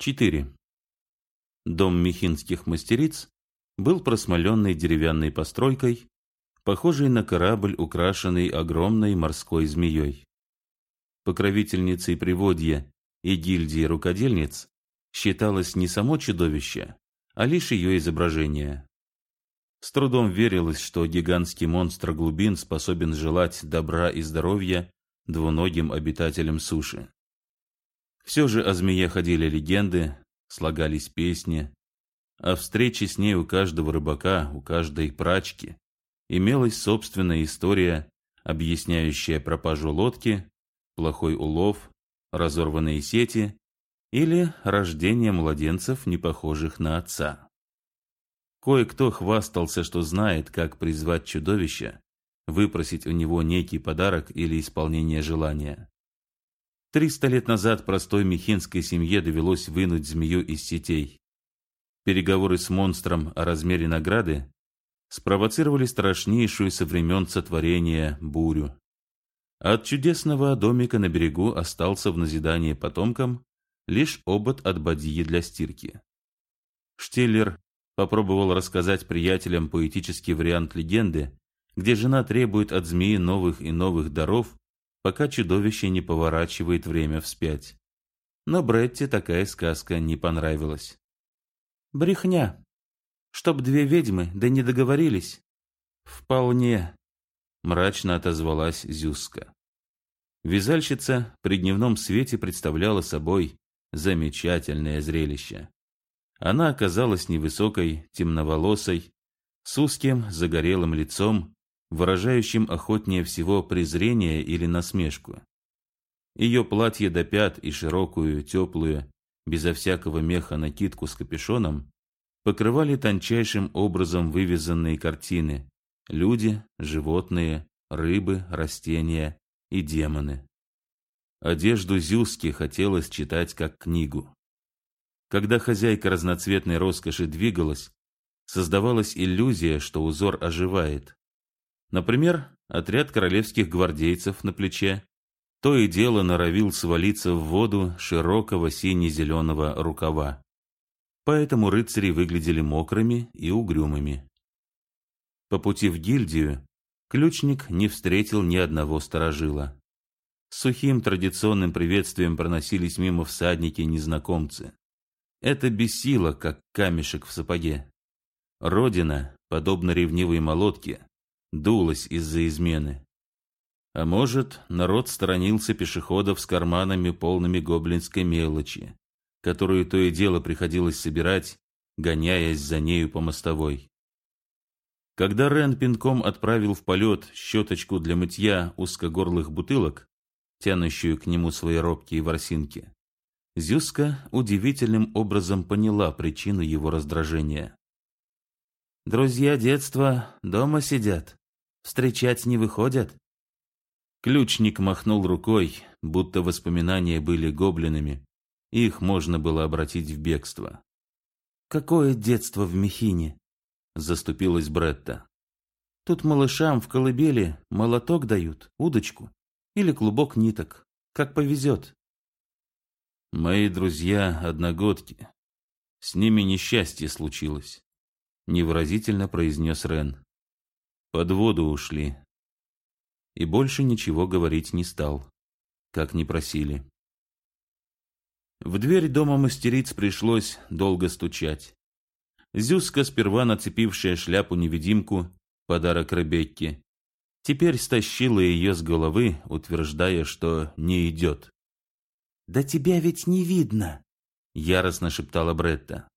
4. Дом Михинских мастериц был просмоленной деревянной постройкой, похожей на корабль, украшенный огромной морской змеей. Покровительницей приводья и гильдии рукодельниц считалось не само чудовище, а лишь ее изображение. С трудом верилось, что гигантский монстр глубин способен желать добра и здоровья двуногим обитателям суши. Все же о змее ходили легенды, слагались песни. О встрече с ней у каждого рыбака, у каждой прачки имелась собственная история, объясняющая пропажу лодки, плохой улов, разорванные сети или рождение младенцев, не похожих на отца. Кое-кто хвастался, что знает, как призвать чудовище, выпросить у него некий подарок или исполнение желания. Триста лет назад простой мехинской семье довелось вынуть змею из сетей. Переговоры с монстром о размере награды спровоцировали страшнейшую со времен сотворения бурю. От чудесного домика на берегу остался в назидание потомкам лишь обод от бадьи для стирки. Штеллер попробовал рассказать приятелям поэтический вариант легенды, где жена требует от змеи новых и новых даров, пока чудовище не поворачивает время вспять. Но Бретти такая сказка не понравилась. «Брехня. Чтоб две ведьмы, да не договорились». «Вполне», — мрачно отозвалась Зюзка. Вязальщица при дневном свете представляла собой замечательное зрелище. Она оказалась невысокой, темноволосой, с узким загорелым лицом выражающим охотнее всего презрение или насмешку. Ее платье до пят и широкую, теплую, безо всякого меха накидку с капюшоном покрывали тончайшим образом вывязанные картины люди, животные, рыбы, растения и демоны. Одежду Зюски хотелось читать как книгу. Когда хозяйка разноцветной роскоши двигалась, создавалась иллюзия, что узор оживает. Например, отряд королевских гвардейцев на плече то и дело норовил свалиться в воду широкого сине-зеленого рукава. Поэтому рыцари выглядели мокрыми и угрюмыми. По пути в гильдию ключник не встретил ни одного сторожила. С сухим традиционным приветствием проносились мимо всадники-незнакомцы. Это бесило, как камешек в сапоге. Родина, подобно ревнивой молотке, дулась из-за измены. А может, народ сторонился пешеходов с карманами полными гоблинской мелочи, которую то и дело приходилось собирать, гоняясь за нею по мостовой. Когда Рен пинком отправил в полет щеточку для мытья узкогорлых бутылок, тянущую к нему свои робкие ворсинки, Зюска удивительным образом поняла причину его раздражения. «Друзья детства дома сидят», Встречать не выходят?» Ключник махнул рукой, будто воспоминания были гоблинами, и их можно было обратить в бегство. «Какое детство в Мехине?» — заступилась Бретта. «Тут малышам в колыбели молоток дают, удочку или клубок ниток, как повезет». «Мои друзья — одногодки. С ними несчастье случилось», — невыразительно произнес Рен под воду ушли. И больше ничего говорить не стал, как не просили. В дверь дома мастериц пришлось долго стучать. Зюзка, сперва нацепившая шляпу-невидимку, подарок Ребекке, теперь стащила ее с головы, утверждая, что не идет. «Да тебя ведь не видно!» — яростно шептала Бретта.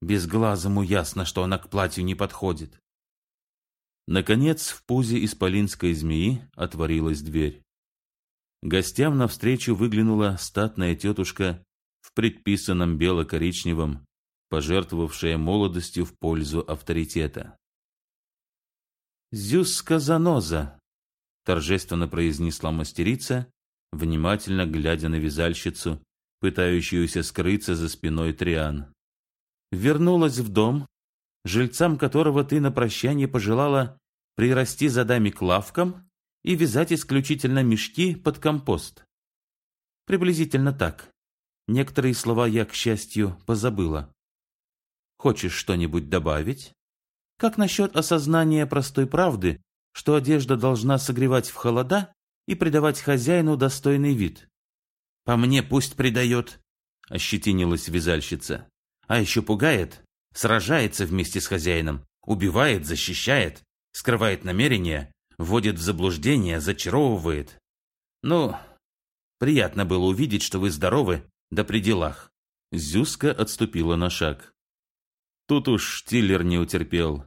Безглазому ясно, что она к платью не подходит. Наконец, в пузе исполинской змеи отворилась дверь. Гостям навстречу выглянула статная тетушка в предписанном бело-коричневом, пожертвовавшая молодостью в пользу авторитета. «Зюзка заноза!» — торжественно произнесла мастерица, внимательно глядя на вязальщицу, пытающуюся скрыться за спиной Триан. «Вернулась в дом, жильцам которого ты на прощание пожелала прирасти задами к лавкам и вязать исключительно мешки под компост. Приблизительно так. Некоторые слова я, к счастью, позабыла. Хочешь что-нибудь добавить? Как насчет осознания простой правды, что одежда должна согревать в холода и придавать хозяину достойный вид? По мне пусть придает, ощетинилась вязальщица. А еще пугает, сражается вместе с хозяином, убивает, защищает, скрывает намерения, вводит в заблуждение, зачаровывает. Ну, приятно было увидеть, что вы здоровы, да при делах. Зюзка отступила на шаг. Тут уж Штиллер не утерпел.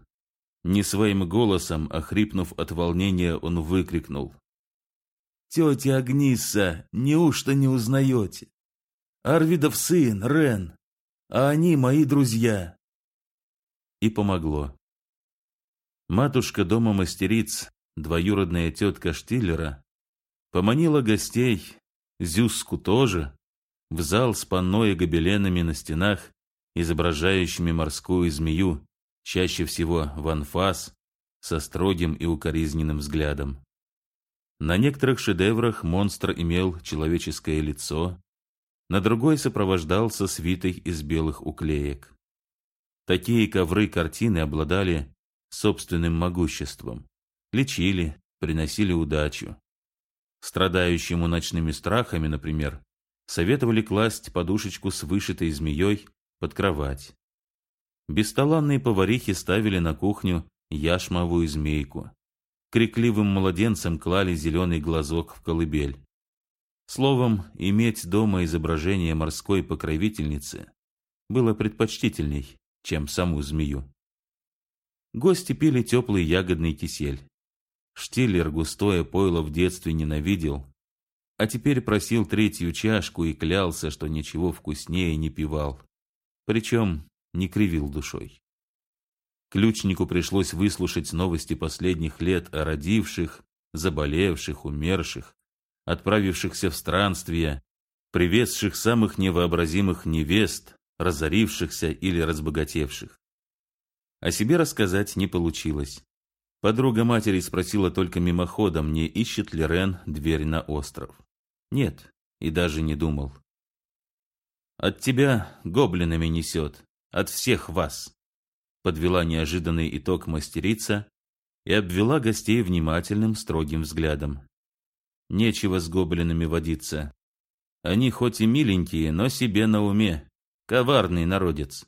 Не своим голосом, а хрипнув от волнения, он выкрикнул. «Тетя Агнисса, неужто не узнаете? Арвидов сын, Рен, а они мои друзья». И помогло. Матушка дома мастериц, двоюродная тетка Штиллера, поманила гостей, Зюзку тоже, в зал с панно и гобеленами на стенах, изображающими морскую змею, чаще всего в анфас, со строгим и укоризненным взглядом. На некоторых шедеврах монстр имел человеческое лицо, на другой сопровождался свитой из белых уклеек. Такие ковры-картины обладали собственным могуществом, лечили, приносили удачу. Страдающему ночными страхами, например, советовали класть подушечку с вышитой змеей под кровать. Бесталанные поварихи ставили на кухню яшмовую змейку. Крикливым младенцам клали зеленый глазок в колыбель. Словом, иметь дома изображение морской покровительницы было предпочтительней, чем саму змею. Гости пили теплый ягодный кисель. Штиллер густое пойло в детстве ненавидел, а теперь просил третью чашку и клялся, что ничего вкуснее не пивал. Причем не кривил душой. Ключнику пришлось выслушать новости последних лет о родивших, заболевших, умерших, отправившихся в странствия, привезших самых невообразимых невест, разорившихся или разбогатевших. О себе рассказать не получилось. Подруга матери спросила только мимоходом, не ищет ли Рен дверь на остров. Нет, и даже не думал. От тебя гоблинами несет, от всех вас. Подвела неожиданный итог мастерица и обвела гостей внимательным, строгим взглядом. Нечего с гоблинами водиться. Они хоть и миленькие, но себе на уме. Коварный народец.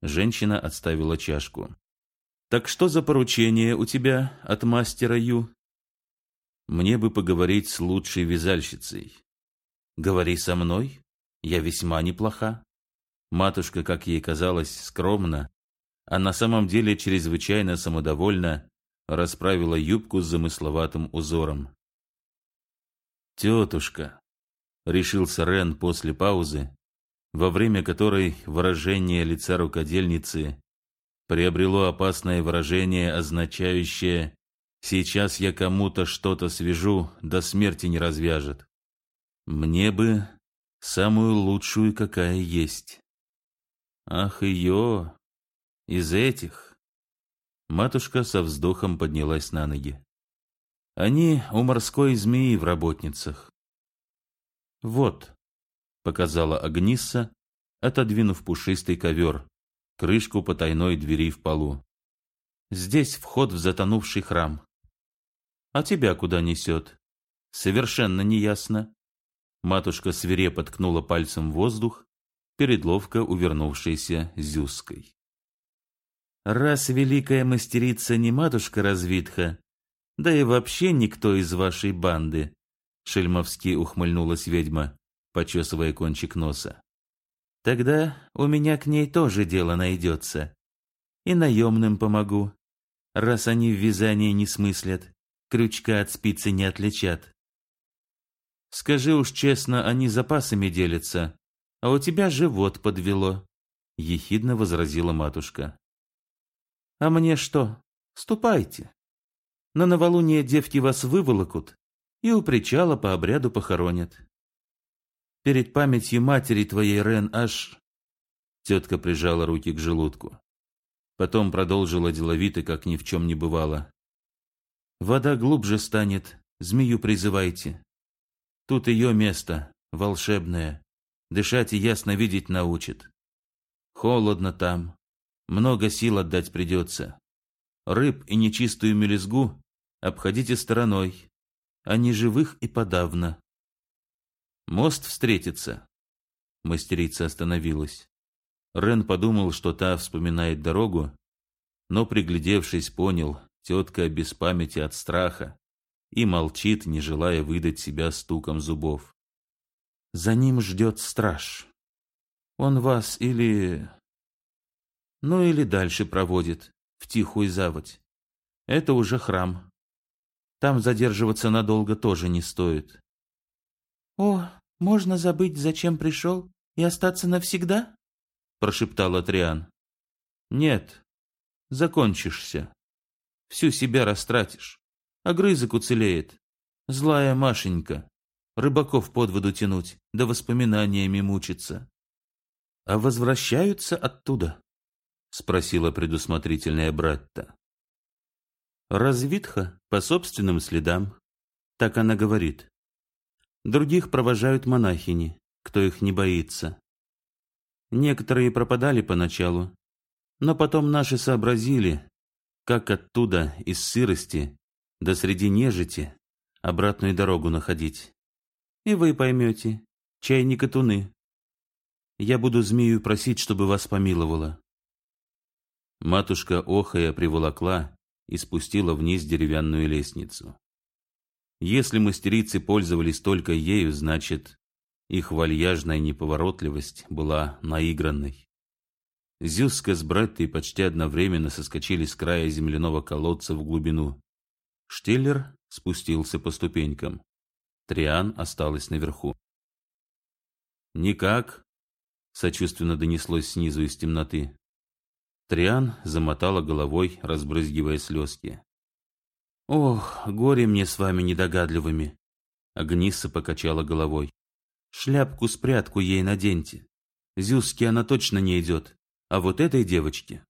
Женщина отставила чашку. Так что за поручение у тебя от мастера Ю? Мне бы поговорить с лучшей вязальщицей. Говори со мной, я весьма неплоха. Матушка, как ей казалось, скромно, а на самом деле чрезвычайно самодовольно расправила юбку с замысловатым узором. «Тетушка», — решился Рен после паузы, во время которой выражение лица рукодельницы приобрело опасное выражение, означающее Сейчас я кому-то что-то свяжу, до смерти не развяжет. Мне бы самую лучшую, какая есть. Ах, ее! Из этих! Матушка со вздохом поднялась на ноги. Они у морской змеи в работницах. Вот, показала Агнисса, отодвинув пушистый ковер, крышку потайной двери в полу. Здесь вход в затонувший храм. А тебя куда несет? Совершенно неясно. Матушка свирепо ткнула пальцем в воздух перед ловко увернувшейся Зюской. Раз великая мастерица не матушка Развитха, да и вообще никто из вашей банды, шельмовски ухмыльнулась ведьма, почесывая кончик носа. Тогда у меня к ней тоже дело найдется. И наемным помогу, раз они в вязании не смыслят крючка от спицы не отличат. Скажи уж честно, они запасами делятся, а у тебя живот подвело, — ехидно возразила матушка. А мне что? Ступайте. На новолуние девки вас выволокут и у причала по обряду похоронят. Перед памятью матери твоей, Рен, аж... Тетка прижала руки к желудку. Потом продолжила деловито, как ни в чем не бывало. Вода глубже станет, змею призывайте. Тут ее место, волшебное. Дышать и ясно видеть научит. Холодно там. Много сил отдать придется. Рыб и нечистую мелезгу обходите стороной, а не живых и подавно. Мост встретится. Мастерица остановилась. Рен подумал, что та вспоминает дорогу, но, приглядевшись, понял, тетка без памяти от страха и молчит, не желая выдать себя стуком зубов. За ним ждет страж. Он вас или... Ну или дальше проводит, в тихую заводь. Это уже храм. Там задерживаться надолго тоже не стоит. «О, можно забыть, зачем пришел, и остаться навсегда?» прошептал Атриан. «Нет, закончишься. Всю себя растратишь. Огрызок уцелеет. Злая Машенька. Рыбаков под воду тянуть, да воспоминаниями мучиться». «А возвращаются оттуда?» спросила предусмотрительная Братта. Развитха по собственным следам, так она говорит. Других провожают монахини, кто их не боится. Некоторые пропадали поначалу, но потом наши сообразили, как оттуда, из сырости, да среди нежити, обратную дорогу находить. И вы поймете, чай не катуны. Я буду змею просить, чтобы вас помиловала. Матушка охая приволокла и спустила вниз деревянную лестницу. Если мастерицы пользовались только ею, значит, их вальяжная неповоротливость была наигранной. Зюзка с Бреттой почти одновременно соскочили с края земляного колодца в глубину. Штиллер спустился по ступенькам. Триан осталась наверху. «Никак», — сочувственно донеслось снизу из темноты. Триан замотала головой, разбрызгивая слезки. «Ох, горе мне с вами недогадливыми!» Агнисса покачала головой. Шляпку-спрятку ей наденьте. Зюзке она точно не идет, а вот этой девочке